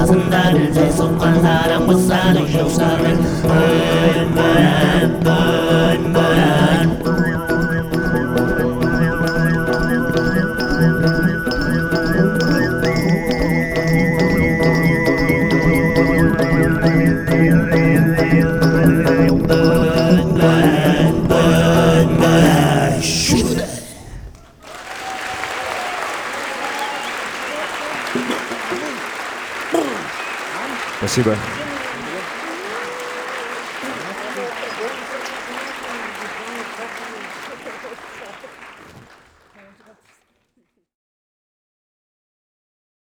I'm sokaklara mısana şoşarın Ömrüm ömrüm Спасибо.